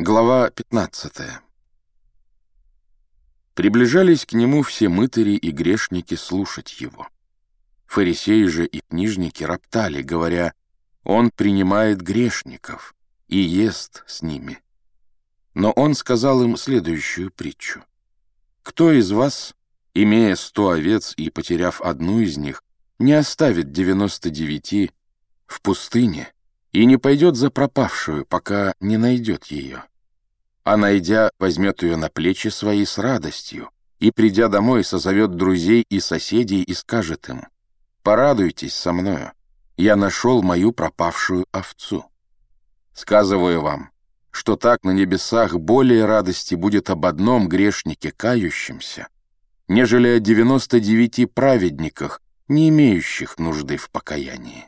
Глава 15 Приближались к нему все мытари и грешники слушать его. Фарисеи же и книжники роптали, говоря, «Он принимает грешников и ест с ними». Но он сказал им следующую притчу. «Кто из вас, имея сто овец и потеряв одну из них, не оставит девяносто девяти в пустыне и не пойдет за пропавшую, пока не найдет ее. А найдя, возьмет ее на плечи свои с радостью, и, придя домой, созовет друзей и соседей и скажет им, «Порадуйтесь со мною, я нашел мою пропавшую овцу». Сказываю вам, что так на небесах более радости будет об одном грешнике кающемся, нежели о девяносто девяти праведниках, не имеющих нужды в покаянии.